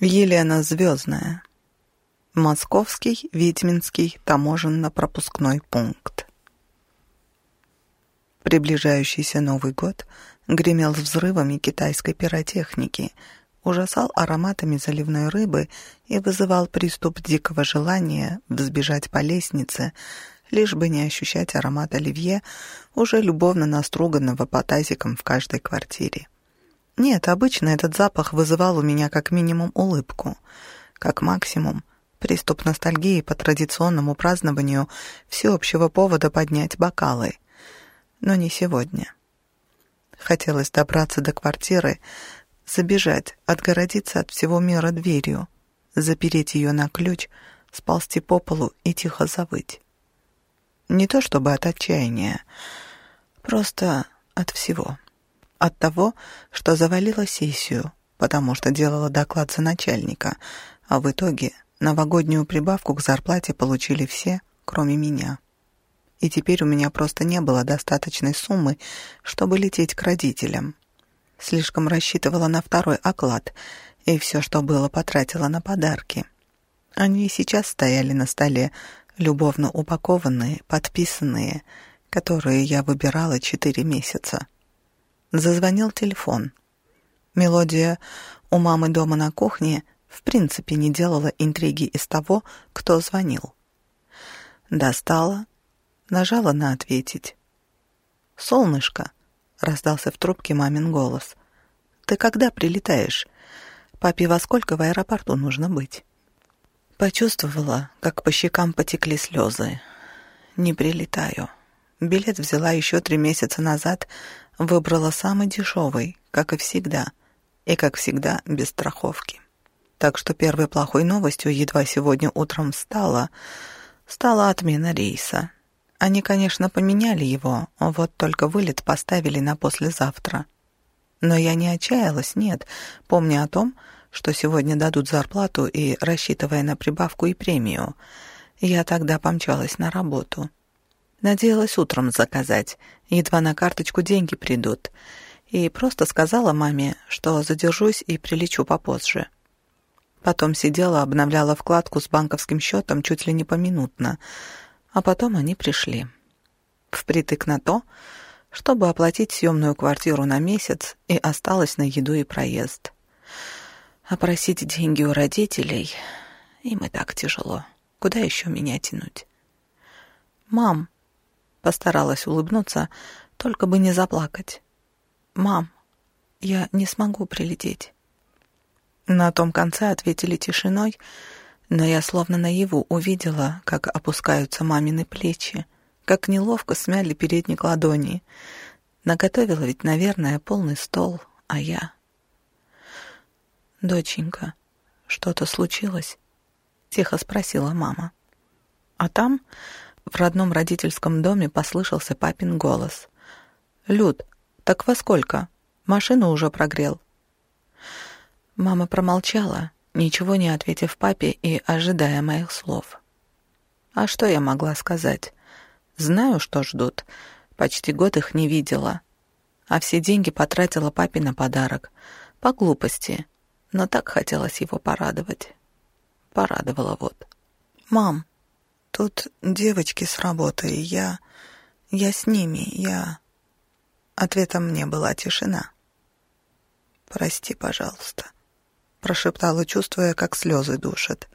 Елена Звездная. Московский Витминский таможенно-пропускной пункт. Приближающийся Новый год гремел взрывами китайской пиротехники, ужасал ароматами заливной рыбы и вызывал приступ дикого желания взбежать по лестнице, лишь бы не ощущать аромат оливье, уже любовно наструганного по тазикам в каждой квартире. Нет, обычно этот запах вызывал у меня как минимум улыбку, как максимум приступ ностальгии по традиционному празднованию всеобщего повода поднять бокалы. Но не сегодня. Хотелось добраться до квартиры, забежать, отгородиться от всего мира дверью, запереть ее на ключ, сползти по полу и тихо завыть. Не то чтобы от отчаяния, просто от всего от того, что завалила сессию, потому что делала доклад за начальника, а в итоге новогоднюю прибавку к зарплате получили все, кроме меня. И теперь у меня просто не было достаточной суммы, чтобы лететь к родителям. Слишком рассчитывала на второй оклад, и все, что было, потратила на подарки. Они и сейчас стояли на столе, любовно упакованные, подписанные, которые я выбирала четыре месяца. Зазвонил телефон. Мелодия у мамы дома на кухне в принципе не делала интриги из того, кто звонил. Достала, нажала на «ответить». «Солнышко», — раздался в трубке мамин голос, — «ты когда прилетаешь? Папе во сколько в аэропорту нужно быть?» Почувствовала, как по щекам потекли слезы. «Не прилетаю». Билет взяла еще три месяца назад, выбрала самый дешевый, как и всегда, и, как всегда, без страховки. Так что первой плохой новостью едва сегодня утром стала, стала отмена рейса. Они, конечно, поменяли его, вот только вылет поставили на послезавтра. Но я не отчаялась, нет, помня о том, что сегодня дадут зарплату и рассчитывая на прибавку и премию. Я тогда помчалась на работу. Надеялась утром заказать, едва на карточку деньги придут. И просто сказала маме, что задержусь и прилечу попозже. Потом сидела, обновляла вкладку с банковским счетом чуть ли не поминутно. А потом они пришли. Впритык на то, чтобы оплатить съемную квартиру на месяц и осталось на еду и проезд. А просить деньги у родителей им и так тяжело. Куда еще меня тянуть? «Мам», Постаралась улыбнуться, только бы не заплакать. «Мам, я не смогу прилететь». На том конце ответили тишиной, но я словно наяву увидела, как опускаются мамины плечи, как неловко смяли передник ладони. Наготовила ведь, наверное, полный стол, а я... «Доченька, что-то случилось?» — тихо спросила мама. А там в родном родительском доме послышался папин голос. «Люд, так во сколько? Машину уже прогрел». Мама промолчала, ничего не ответив папе и ожидая моих слов. А что я могла сказать? Знаю, что ждут. Почти год их не видела. А все деньги потратила папе на подарок. По глупости. Но так хотелось его порадовать. Порадовала вот. «Мам, Тут девочки с работы, и я... Я с ними, я... Ответом мне была тишина. «Прости, пожалуйста», — прошептала, чувствуя, как слезы душат.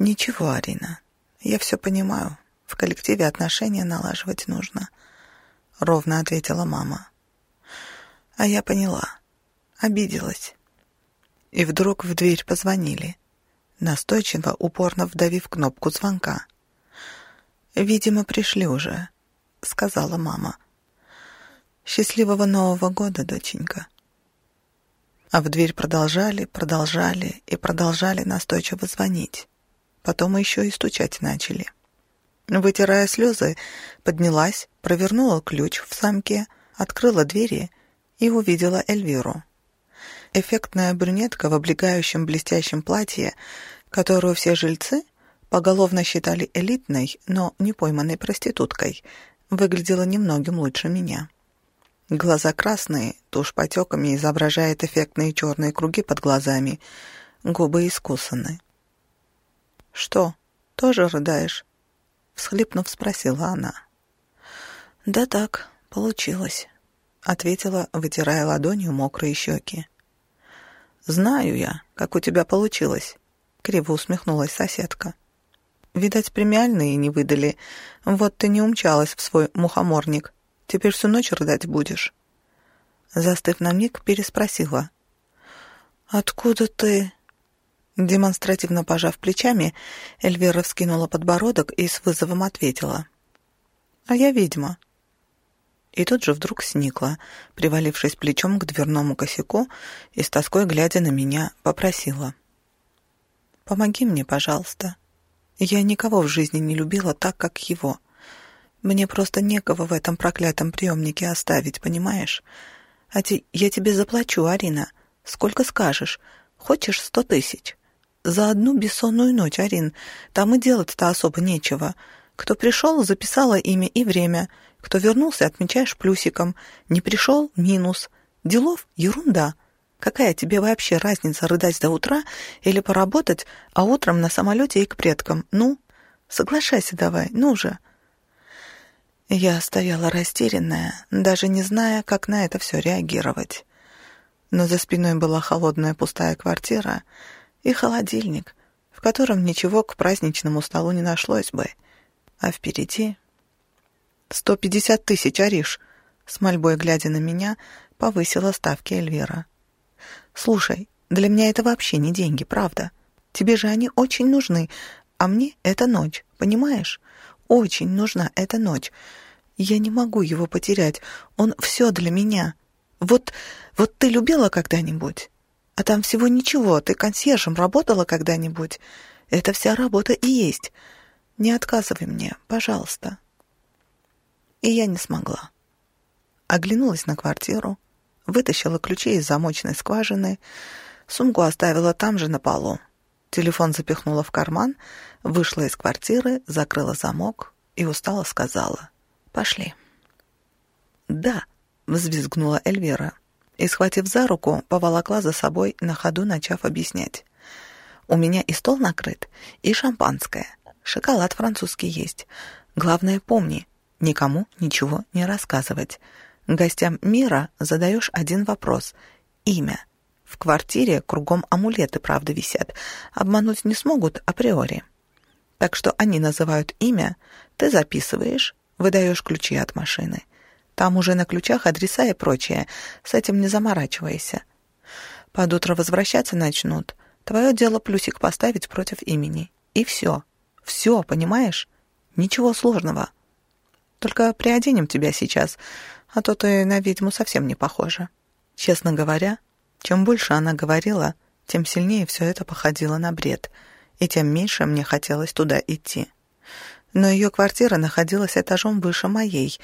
«Ничего, Арина, я все понимаю. В коллективе отношения налаживать нужно», — ровно ответила мама. А я поняла. Обиделась. И вдруг в дверь позвонили настойчиво, упорно вдавив кнопку звонка. «Видимо, пришли уже», — сказала мама. «Счастливого Нового года, доченька». А в дверь продолжали, продолжали и продолжали настойчиво звонить. Потом еще и стучать начали. Вытирая слезы, поднялась, провернула ключ в замке, открыла двери и увидела Эльвиру. Эффектная брюнетка в облегающем блестящем платье, которую все жильцы поголовно считали элитной, но не пойманной проституткой, выглядела немногим лучше меня. Глаза красные, тушь потеками изображает эффектные черные круги под глазами, губы искусаны. «Что, тоже рыдаешь?» — всхлипнув, спросила она. «Да так, получилось», — ответила, вытирая ладонью мокрые щеки. «Знаю я, как у тебя получилось», — криво усмехнулась соседка. «Видать, премиальные не выдали. Вот ты не умчалась в свой мухоморник. Теперь всю ночь рыдать будешь». Застыв на миг, переспросила. «Откуда ты?» Демонстративно пожав плечами, Эльвира вскинула подбородок и с вызовом ответила. «А я ведьма». И тут же вдруг сникла, привалившись плечом к дверному косяку и с тоской, глядя на меня, попросила. «Помоги мне, пожалуйста. Я никого в жизни не любила так, как его. Мне просто некого в этом проклятом приемнике оставить, понимаешь? А те, я тебе заплачу, Арина. Сколько скажешь. Хочешь сто тысяч?» За одну бессонную ночь, Арин. Там и делать-то особо нечего. Кто пришел, записала имя и время. Кто вернулся, отмечаешь плюсиком. Не пришел — минус. Делов — ерунда. Какая тебе вообще разница рыдать до утра или поработать, а утром на самолете и к предкам? Ну, соглашайся давай, ну же. Я стояла растерянная, даже не зная, как на это все реагировать. Но за спиной была холодная пустая квартира — и холодильник, в котором ничего к праздничному столу не нашлось бы. А впереди... «Сто пятьдесят тысяч, Ариш!» С мольбой глядя на меня, повысила ставки Эльвира. «Слушай, для меня это вообще не деньги, правда. Тебе же они очень нужны, а мне это ночь, понимаешь? Очень нужна эта ночь. Я не могу его потерять, он все для меня. Вот, вот ты любила когда-нибудь?» А там всего ничего, ты консьержем работала когда-нибудь? Это вся работа и есть. Не отказывай мне, пожалуйста. И я не смогла. Оглянулась на квартиру, вытащила ключи из замочной скважины, сумку оставила там же на полу. Телефон запихнула в карман, вышла из квартиры, закрыла замок и устало сказала «Пошли». «Да», — взвизгнула Эльвира и, схватив за руку, поволокла за собой, на ходу начав объяснять. «У меня и стол накрыт, и шампанское. Шоколад французский есть. Главное, помни, никому ничего не рассказывать. Гостям мира задаешь один вопрос — имя. В квартире кругом амулеты, правда, висят. Обмануть не смогут априори. Так что они называют имя, ты записываешь, выдаешь ключи от машины. Там уже на ключах адреса и прочее. С этим не заморачивайся. Под утро возвращаться начнут. Твое дело плюсик поставить против имени. И все. Все, понимаешь? Ничего сложного. Только приоденем тебя сейчас, а то ты на ведьму совсем не похожа. Честно говоря, чем больше она говорила, тем сильнее все это походило на бред, и тем меньше мне хотелось туда идти. Но ее квартира находилась этажом выше моей,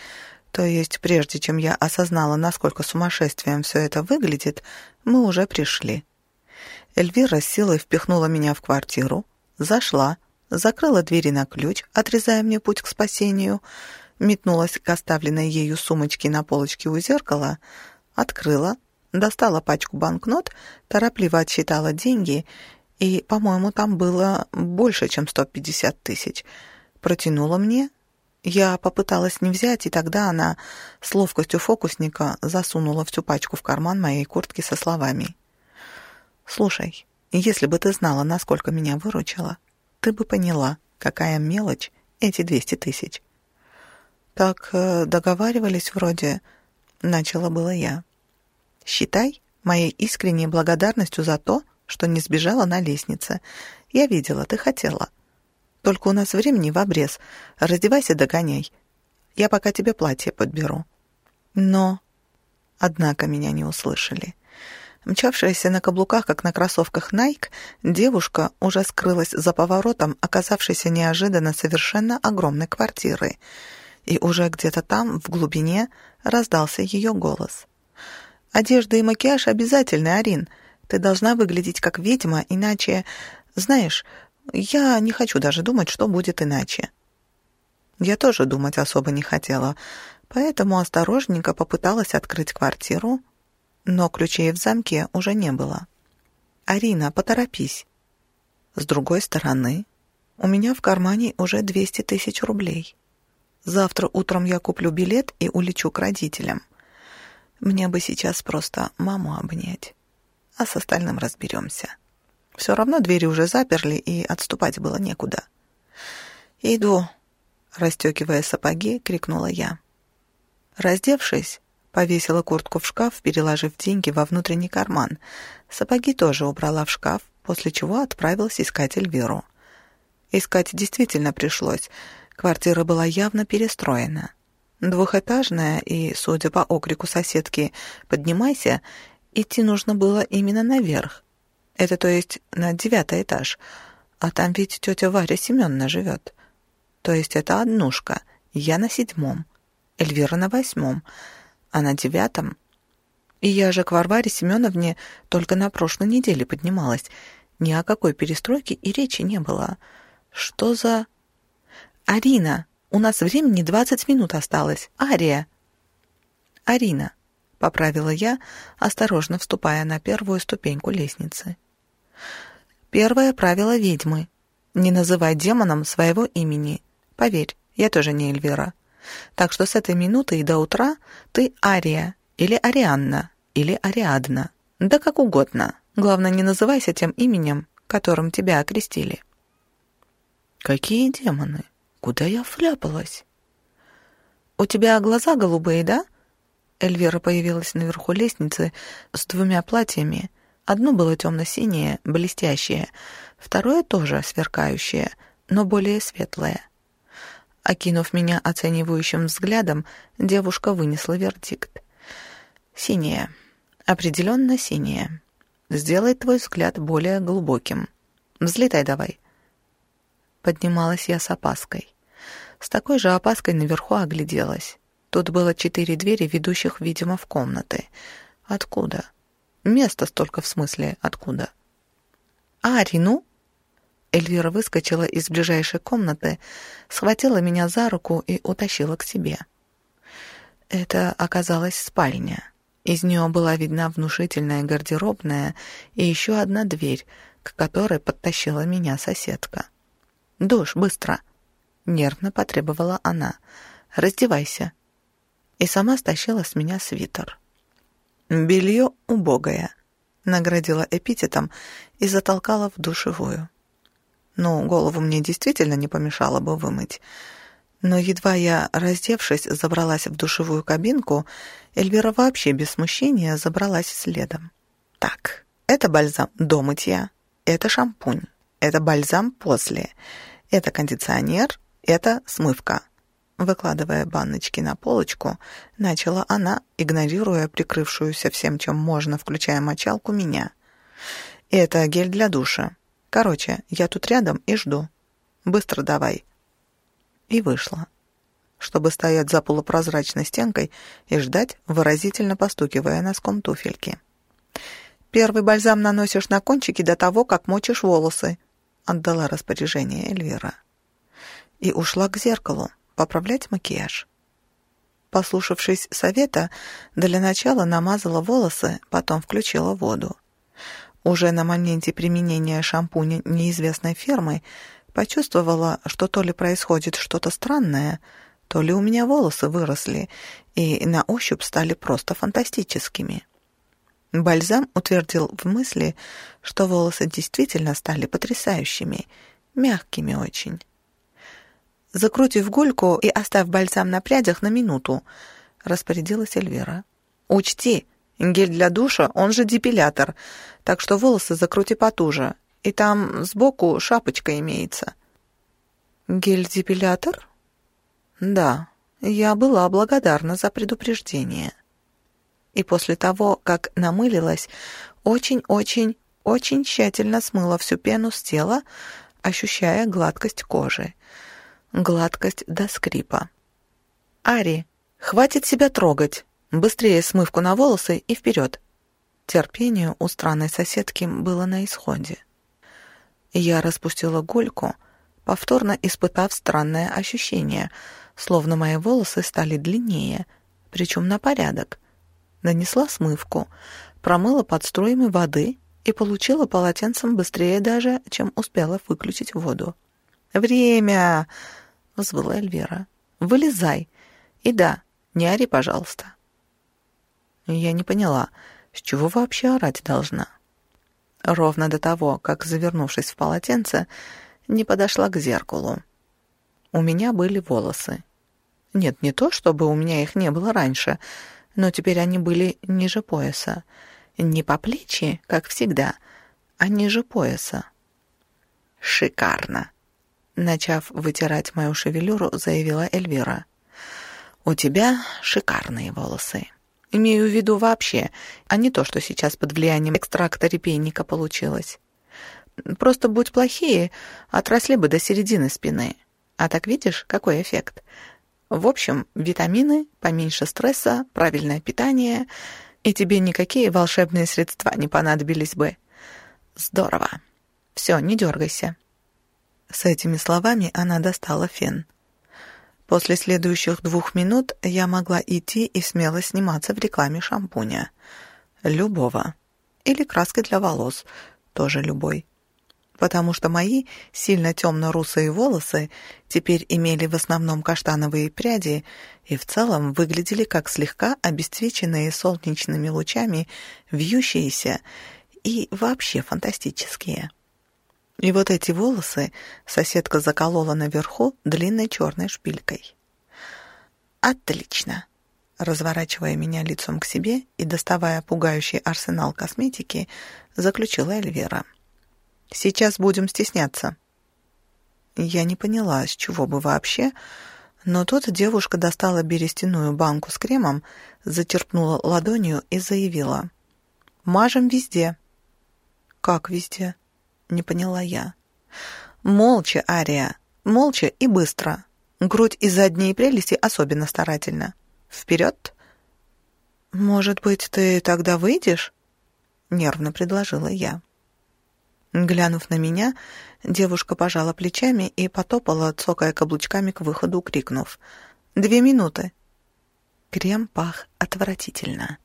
то есть, прежде чем я осознала, насколько сумасшествием все это выглядит, мы уже пришли. Эльвира с силой впихнула меня в квартиру, зашла, закрыла двери на ключ, отрезая мне путь к спасению, метнулась к оставленной ею сумочке на полочке у зеркала, открыла, достала пачку банкнот, торопливо отсчитала деньги, и, по-моему, там было больше, чем 150 тысяч, протянула мне, я попыталась не взять, и тогда она с ловкостью фокусника засунула всю пачку в карман моей куртки со словами. «Слушай, если бы ты знала, насколько меня выручила, ты бы поняла, какая мелочь эти двести тысяч». «Так э, договаривались вроде...» — начала было я. «Считай моей искренней благодарностью за то, что не сбежала на лестнице. Я видела, ты хотела. Только у нас времени в обрез. Раздевайся, догоняй. Я пока тебе платье подберу». Но... Однако меня не услышали. Мчавшаяся на каблуках, как на кроссовках Nike, девушка уже скрылась за поворотом, оказавшейся неожиданно совершенно огромной квартиры. И уже где-то там, в глубине, раздался ее голос. «Одежда и макияж обязательны, Арин. Ты должна выглядеть как ведьма, иначе... Знаешь, я не хочу даже думать, что будет иначе. Я тоже думать особо не хотела, поэтому осторожненько попыталась открыть квартиру, но ключей в замке уже не было. «Арина, поторопись!» С другой стороны, у меня в кармане уже 200 тысяч рублей. Завтра утром я куплю билет и улечу к родителям. Мне бы сейчас просто маму обнять, а с остальным разберемся. Все равно двери уже заперли, и отступать было некуда. «Иду», — расстегивая сапоги, крикнула я. Раздевшись, повесила куртку в шкаф, переложив деньги во внутренний карман. Сапоги тоже убрала в шкаф, после чего отправилась искать Эльвиру. Искать действительно пришлось. Квартира была явно перестроена. Двухэтажная, и, судя по окрику соседки «поднимайся», идти нужно было именно наверх. Это то есть на девятый этаж. А там ведь тетя Варя Семеновна живет. То есть это однушка. Я на седьмом. Эльвира на восьмом. А на девятом... И я же к Варваре Семеновне только на прошлой неделе поднималась. Ни о какой перестройке и речи не было. Что за... «Арина, у нас времени двадцать минут осталось. Ария!» «Арина», — поправила я, осторожно вступая на первую ступеньку лестницы. «Первое правило ведьмы — не называй демоном своего имени. Поверь, я тоже не Эльвира. Так что с этой минуты и до утра ты Ария, или Арианна, или Ариадна. Да как угодно. Главное, не называйся тем именем, которым тебя окрестили. Какие демоны? Куда я вляпалась? У тебя глаза голубые, да? Эльвира появилась наверху лестницы с двумя платьями. Одно было темно-синее, блестящее, второе тоже сверкающее, но более светлое. Окинув меня оценивающим взглядом, девушка вынесла вердикт. «Синее. Определенно синее. Сделай твой взгляд более глубоким. Взлетай давай». Поднималась я с опаской. С такой же опаской наверху огляделась. Тут было четыре двери, ведущих, видимо, в комнаты. Откуда? Место столько в смысле откуда? «Ари, ну?» Эльвира выскочила из ближайшей комнаты, схватила меня за руку и утащила к себе. Это оказалась спальня. Из нее была видна внушительная гардеробная и еще одна дверь, к которой подтащила меня соседка. «Душ, быстро!» — нервно потребовала она. «Раздевайся!» И сама стащила с меня свитер. «Белье убогое», — наградила эпитетом и затолкала в душевую. Ну, голову мне действительно не помешало бы вымыть. Но едва я, раздевшись, забралась в душевую кабинку, Эльвира вообще без смущения забралась следом. Так, это бальзам до мытья, это шампунь, это бальзам после, это кондиционер, это смывка. Выкладывая баночки на полочку, начала она, игнорируя прикрывшуюся всем, чем можно, включая мочалку, меня. Это гель для душа. Короче, я тут рядом и жду. Быстро давай. И вышла, чтобы стоять за полупрозрачной стенкой и ждать, выразительно постукивая носком туфельки. «Первый бальзам наносишь на кончики до того, как мочишь волосы», — отдала распоряжение Эльвира. И ушла к зеркалу поправлять макияж. Послушавшись совета, для начала намазала волосы, потом включила воду. Уже на моменте применения шампуня неизвестной фирмы почувствовала, что то ли происходит что-то странное, то ли у меня волосы выросли и на ощупь стали просто фантастическими. Бальзам утвердил в мысли, что волосы действительно стали потрясающими, мягкими очень. Закрутив гульку и оставь бальзам на прядях на минуту, распорядилась Эльвира. «Учти, Гель для душа, он же депилятор, так что волосы закрути потуже, и там сбоку шапочка имеется». «Гель-депилятор?» «Да, я была благодарна за предупреждение». И после того, как намылилась, очень-очень, очень тщательно смыла всю пену с тела, ощущая гладкость кожи. Гладкость до скрипа. «Ари, хватит себя трогать!» Быстрее смывку на волосы и вперед. Терпение у странной соседки было на исходе. Я распустила гульку, повторно испытав странное ощущение, словно мои волосы стали длиннее, причем на порядок. Нанесла смывку, промыла под струями воды и получила полотенцем быстрее даже, чем успела выключить воду. «Время!» — взвыла Эльвира. «Вылезай! И да, не ори, пожалуйста». Я не поняла, с чего вообще орать должна. Ровно до того, как, завернувшись в полотенце, не подошла к зеркалу. У меня были волосы. Нет, не то, чтобы у меня их не было раньше, но теперь они были ниже пояса. Не по плечи, как всегда, а ниже пояса. «Шикарно!» Начав вытирать мою шевелюру, заявила Эльвира. «У тебя шикарные волосы. Имею в виду вообще, а не то, что сейчас под влиянием экстракта репейника получилось. Просто будь плохие, отросли бы до середины спины. А так видишь, какой эффект? В общем, витамины, поменьше стресса, правильное питание, и тебе никакие волшебные средства не понадобились бы. Здорово. Все, не дергайся. С этими словами она достала фен. После следующих двух минут я могла идти и смело сниматься в рекламе шампуня. Любого. Или краской для волос, тоже любой. Потому что мои сильно темно-русые волосы теперь имели в основном каштановые пряди и в целом выглядели как слегка обесцвеченные солнечными лучами, вьющиеся и вообще фантастические. И вот эти волосы соседка заколола наверху длинной черной шпилькой. «Отлично!» Разворачивая меня лицом к себе и доставая пугающий арсенал косметики, заключила Эльвира. «Сейчас будем стесняться». Я не поняла, с чего бы вообще, но тут девушка достала берестяную банку с кремом, зачерпнула ладонью и заявила. «Мажем везде». «Как везде?» Не поняла я. Молча, Ария, молча и быстро. Грудь и задние прелести особенно старательно. Вперед! Может быть, ты тогда выйдешь? Нервно предложила я. Глянув на меня, девушка пожала плечами и потопала, цокая каблучками к выходу, крикнув. «Две минуты!» Крем пах отвратительно.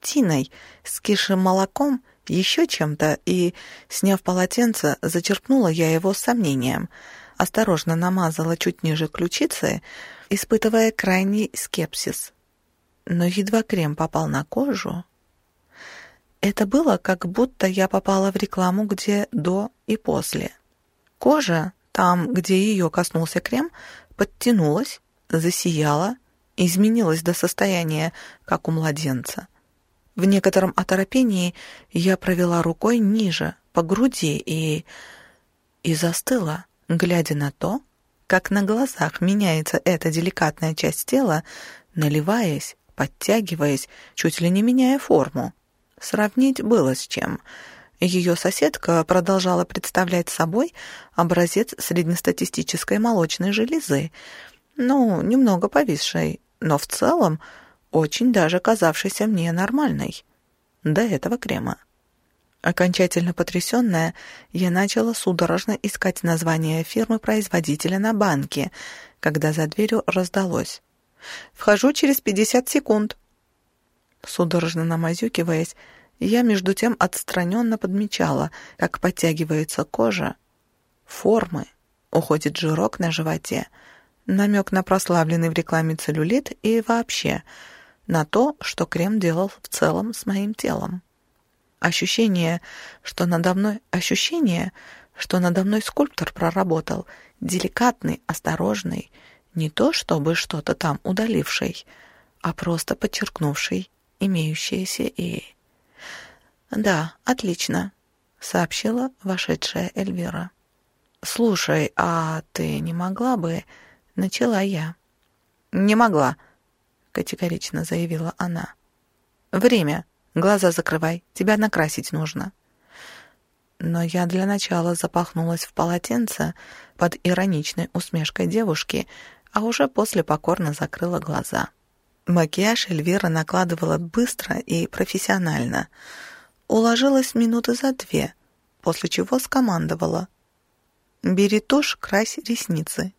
Тиной с кишем молоком — еще чем-то, и, сняв полотенце, зачерпнула я его с сомнением, осторожно намазала чуть ниже ключицы, испытывая крайний скепсис. Но едва крем попал на кожу... Это было, как будто я попала в рекламу, где до и после. Кожа, там, где ее коснулся крем, подтянулась, засияла, изменилась до состояния, как у младенца — в некотором оторопении я провела рукой ниже, по груди, и... и застыла, глядя на то, как на глазах меняется эта деликатная часть тела, наливаясь, подтягиваясь, чуть ли не меняя форму. Сравнить было с чем. Ее соседка продолжала представлять собой образец среднестатистической молочной железы, ну, немного повисшей, но в целом очень даже казавшейся мне нормальной. До этого крема. Окончательно потрясенная, я начала судорожно искать название фирмы-производителя на банке, когда за дверью раздалось. «Вхожу через пятьдесят секунд». Судорожно намазюкиваясь, я между тем отстраненно подмечала, как подтягивается кожа, формы, уходит жирок на животе, намек на прославленный в рекламе целлюлит и вообще — на то, что крем делал в целом с моим телом. Ощущение, что надо мной... Ощущение, что надо мной скульптор проработал, деликатный, осторожный, не то чтобы что-то там удаливший, а просто подчеркнувший имеющиеся и... «Да, отлично», — сообщила вошедшая Эльвира. «Слушай, а ты не могла бы...» — начала я. «Не могла», категорично заявила она. «Время. Глаза закрывай. Тебя накрасить нужно». Но я для начала запахнулась в полотенце под ироничной усмешкой девушки, а уже после покорно закрыла глаза. Макияж Эльвира накладывала быстро и профессионально. Уложилась минуты за две, после чего скомандовала. «Бери тушь, крась ресницы».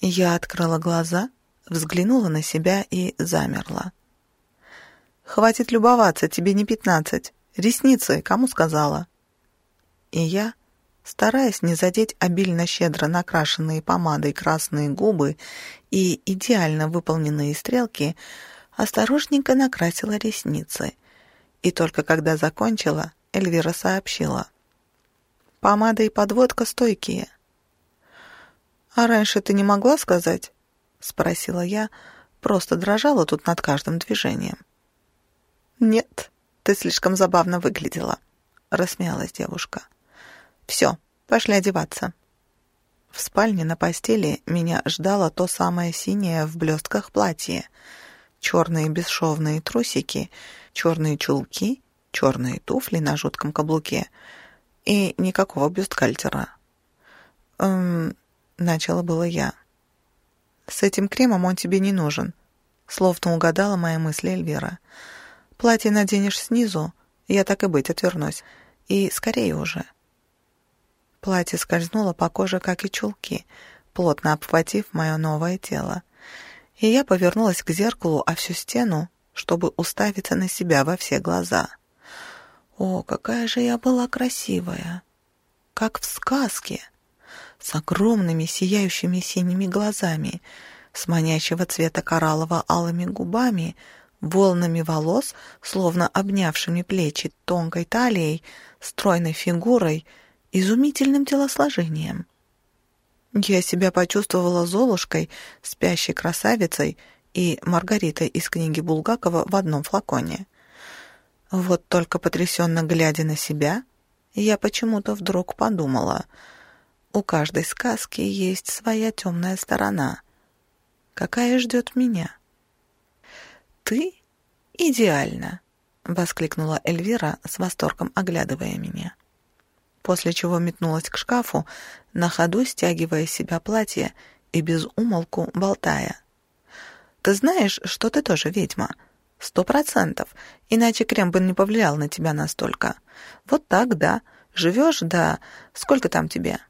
Я открыла глаза взглянула на себя и замерла. «Хватит любоваться, тебе не пятнадцать. Ресницы, кому сказала?» И я, стараясь не задеть обильно-щедро накрашенные помадой красные губы и идеально выполненные стрелки, осторожненько накрасила ресницы. И только когда закончила, Эльвира сообщила. «Помада и подводка стойкие». «А раньше ты не могла сказать?» — спросила я, просто дрожала тут над каждым движением. «Нет, ты слишком забавно выглядела», — рассмеялась девушка. «Все, пошли одеваться». В спальне на постели меня ждало то самое синее в блестках платье, черные бесшовные трусики, черные чулки, черные туфли на жутком каблуке и никакого бюстгальтера. «Эм...» — начала было я. «С этим кремом он тебе не нужен», — словно угадала моя мысль Эльвира. «Платье наденешь снизу, я так и быть отвернусь. И скорее уже». Платье скользнуло по коже, как и чулки, плотно обхватив мое новое тело. И я повернулась к зеркалу, а всю стену, чтобы уставиться на себя во все глаза. О, какая же я была красивая! Как в сказке! С огромными сияющими синими глазами, с манящего цвета кораллово-алыми губами, волнами волос, словно обнявшими плечи, тонкой талией, стройной фигурой, изумительным телосложением. Я себя почувствовала Золушкой, спящей красавицей и Маргаритой из книги Булгакова в одном флаконе. Вот только потрясенно глядя на себя, я почему-то вдруг подумала — у каждой сказки есть своя темная сторона. Какая ждет меня? «Ты идеально!» — воскликнула Эльвира с восторгом, оглядывая меня. После чего метнулась к шкафу, на ходу стягивая с себя платье и без умолку болтая. «Ты знаешь, что ты тоже ведьма?» «Сто процентов, иначе крем бы не повлиял на тебя настолько. Вот так, да. Живешь, да. Сколько там тебе?»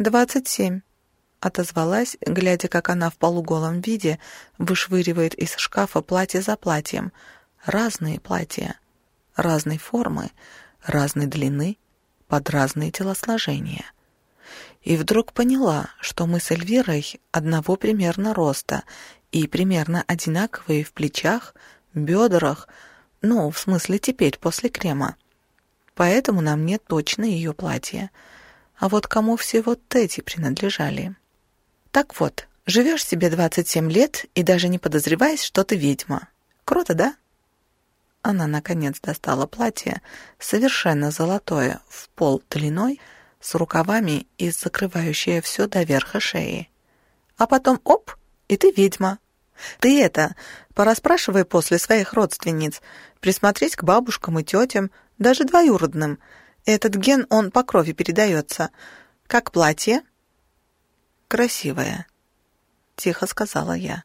«Двадцать семь», — отозвалась, глядя, как она в полуголом виде вышвыривает из шкафа платье за платьем. Разные платья, разной формы, разной длины, под разные телосложения. И вдруг поняла, что мы с Эльвирой одного примерно роста и примерно одинаковые в плечах, бедрах, ну, в смысле теперь, после крема. Поэтому на мне точно ее платье — а вот кому все вот эти принадлежали? Так вот, живешь себе 27 лет и даже не подозреваешь, что ты ведьма. Круто, да? Она, наконец, достала платье, совершенно золотое, в пол длиной, с рукавами и закрывающее все до верха шеи. А потом, оп, и ты ведьма. Ты это, пораспрашивай после своих родственниц, присмотреть к бабушкам и тетям, даже двоюродным — этот ген, он по крови передается. Как платье?» «Красивое», — тихо сказала я.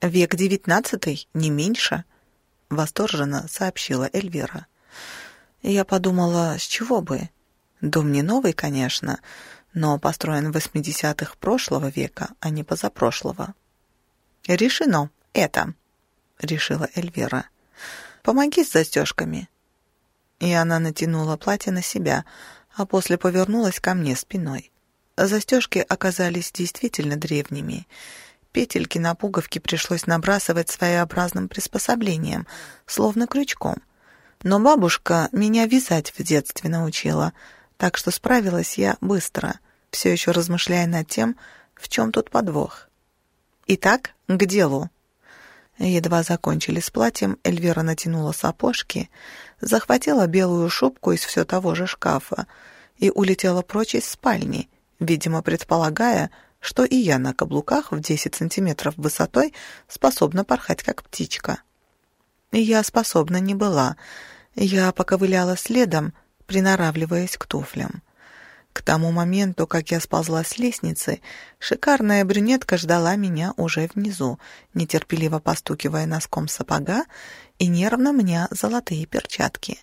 «Век девятнадцатый, не меньше», — восторженно сообщила Эльвира. Я подумала, с чего бы? Дом не новый, конечно, но построен в восьмидесятых прошлого века, а не позапрошлого. «Решено, это», — решила Эльвира. «Помоги с застежками». И она натянула платье на себя, а после повернулась ко мне спиной. Застежки оказались действительно древними. Петельки на пуговки пришлось набрасывать своеобразным приспособлением, словно крючком. Но бабушка меня вязать в детстве научила, так что справилась я быстро, все еще размышляя над тем, в чем тут подвох. Итак, к делу. Едва закончили с платьем, Эльвира натянула сапожки, захватила белую шубку из все того же шкафа и улетела прочь из спальни, видимо, предполагая, что и я на каблуках в 10 сантиметров высотой способна порхать как птичка. Я способна не была. Я поковыляла следом, приноравливаясь к туфлям. К тому моменту, как я сползла с лестницы, шикарная брюнетка ждала меня уже внизу, нетерпеливо постукивая носком сапога и нервно мне золотые перчатки.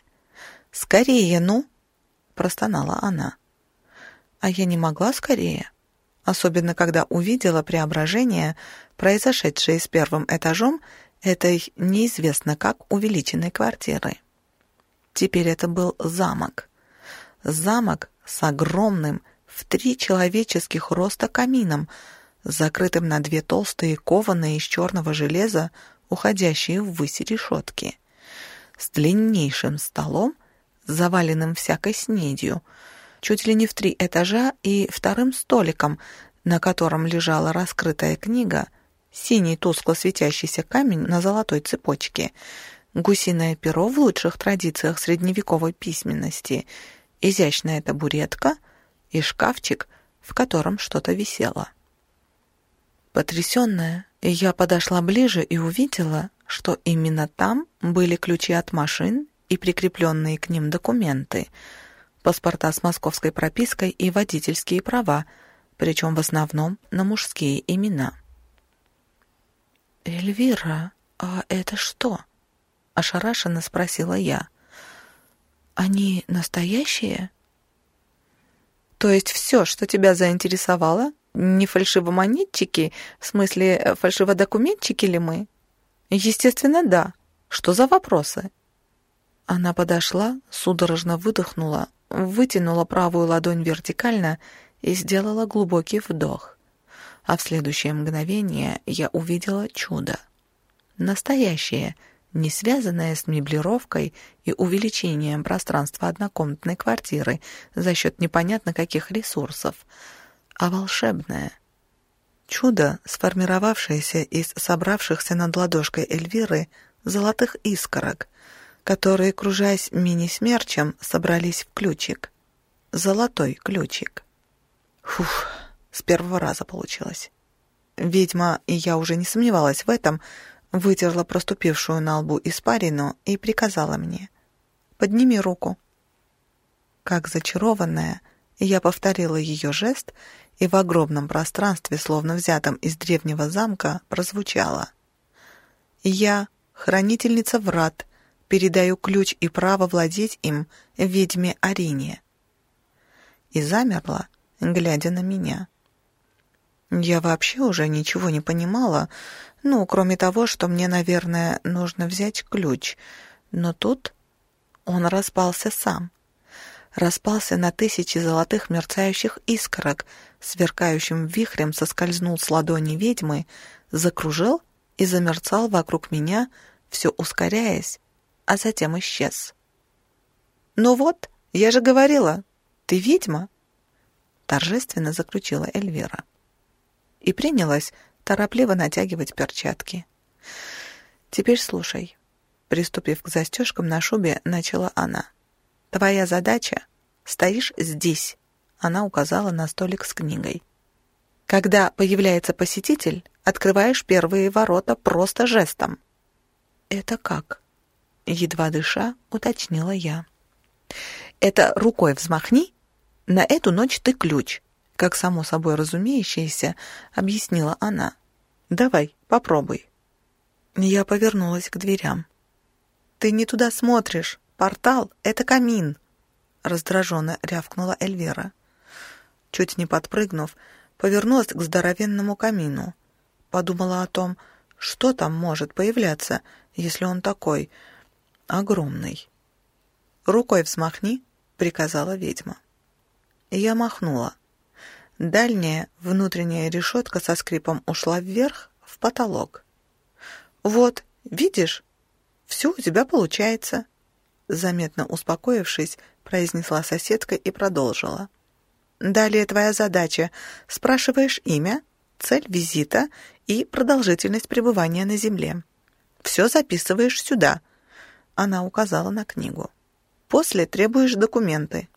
«Скорее, ну!» — простонала она. А я не могла скорее, особенно когда увидела преображение, произошедшее с первым этажом этой неизвестно как увеличенной квартиры. Теперь это был замок. Замок с огромным в три человеческих роста камином, закрытым на две толстые кованые из черного железа, уходящие ввысь решетки, с длиннейшим столом, заваленным всякой снедью, чуть ли не в три этажа и вторым столиком, на котором лежала раскрытая книга, синий тускло светящийся камень на золотой цепочке, гусиное перо в лучших традициях средневековой письменности, изящная табуретка и шкафчик, в котором что-то висело. Потрясенная, я подошла ближе и увидела, что именно там были ключи от машин и прикрепленные к ним документы, паспорта с московской пропиской и водительские права, причем в основном на мужские имена. «Эльвира, а это что?» — ошарашенно спросила я. «Они настоящие?» «То есть все, что тебя заинтересовало, не фальшивомонетчики, в смысле э, фальшиводокументчики ли мы?» «Естественно, да. Что за вопросы?» Она подошла, судорожно выдохнула, вытянула правую ладонь вертикально и сделала глубокий вдох. А в следующее мгновение я увидела чудо. Настоящее — не связанная с меблировкой и увеличением пространства однокомнатной квартиры за счет непонятно каких ресурсов, а волшебное. Чудо, сформировавшееся из собравшихся над ладошкой Эльвиры золотых искорок, которые, кружаясь мини-смерчем, собрались в ключик. Золотой ключик. Фух, с первого раза получилось. Ведьма, и я уже не сомневалась в этом, — вытерла проступившую на лбу испарину и приказала мне «Подними руку». Как зачарованная, я повторила ее жест, и в огромном пространстве, словно взятом из древнего замка, прозвучало «Я, хранительница врат, передаю ключ и право владеть им ведьме Арине». И замерла, глядя на меня. Я вообще уже ничего не понимала, ну, кроме того, что мне, наверное, нужно взять ключ. Но тут он распался сам. Распался на тысячи золотых мерцающих искорок, сверкающим вихрем соскользнул с ладони ведьмы, закружил и замерцал вокруг меня, все ускоряясь, а затем исчез. «Ну вот, я же говорила, ты ведьма!» торжественно заключила Эльвира. И принялась торопливо натягивать перчатки. «Теперь слушай». Приступив к застежкам на шубе, начала она. «Твоя задача — стоишь здесь», — она указала на столик с книгой. «Когда появляется посетитель, открываешь первые ворота просто жестом». «Это как?» — едва дыша, уточнила я. «Это рукой взмахни, на эту ночь ты ключ, как само собой разумеющееся, объяснила она. «Давай, попробуй». Я повернулась к дверям. «Ты не туда смотришь. Портал — это камин!» Раздраженно рявкнула Эльвера. Чуть не подпрыгнув, повернулась к здоровенному камину. Подумала о том, что там может появляться, если он такой огромный. «Рукой взмахни», — приказала ведьма. Я махнула. Дальняя внутренняя решетка со скрипом ушла вверх, в потолок. «Вот, видишь, все у тебя получается», заметно успокоившись, произнесла соседка и продолжила. «Далее твоя задача. Спрашиваешь имя, цель визита и продолжительность пребывания на Земле. Все записываешь сюда». Она указала на книгу. «После требуешь документы.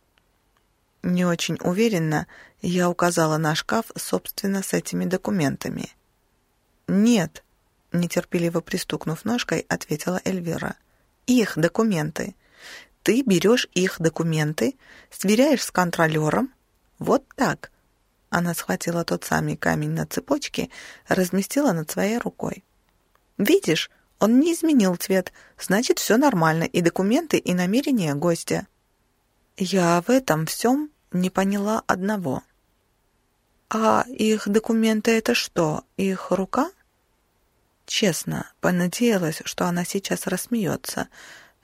Не очень уверенно я указала на шкаф, собственно, с этими документами. «Нет», — нетерпеливо пристукнув ножкой, ответила Эльвира. «Их документы. Ты берешь их документы, сверяешь с контролером. Вот так». Она схватила тот самый камень на цепочке, разместила над своей рукой. «Видишь, он не изменил цвет, значит, все нормально, и документы, и намерения гостя». Я в этом всем не поняла одного. «А их документы — это что, их рука?» Честно, понадеялась, что она сейчас рассмеется,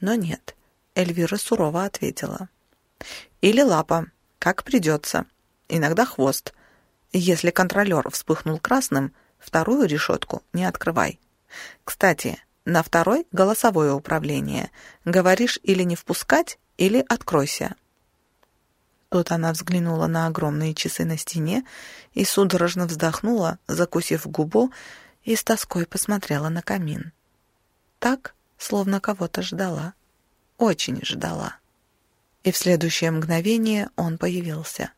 но нет. Эльвира сурово ответила. «Или лапа, как придется. Иногда хвост. Если контролер вспыхнул красным, вторую решетку не открывай. Кстати, на второй — голосовое управление. Говоришь или не впускать, или откройся». Тут она взглянула на огромные часы на стене и судорожно вздохнула, закусив губу, и с тоской посмотрела на камин. Так, словно кого-то ждала. Очень ждала. И в следующее мгновение он появился.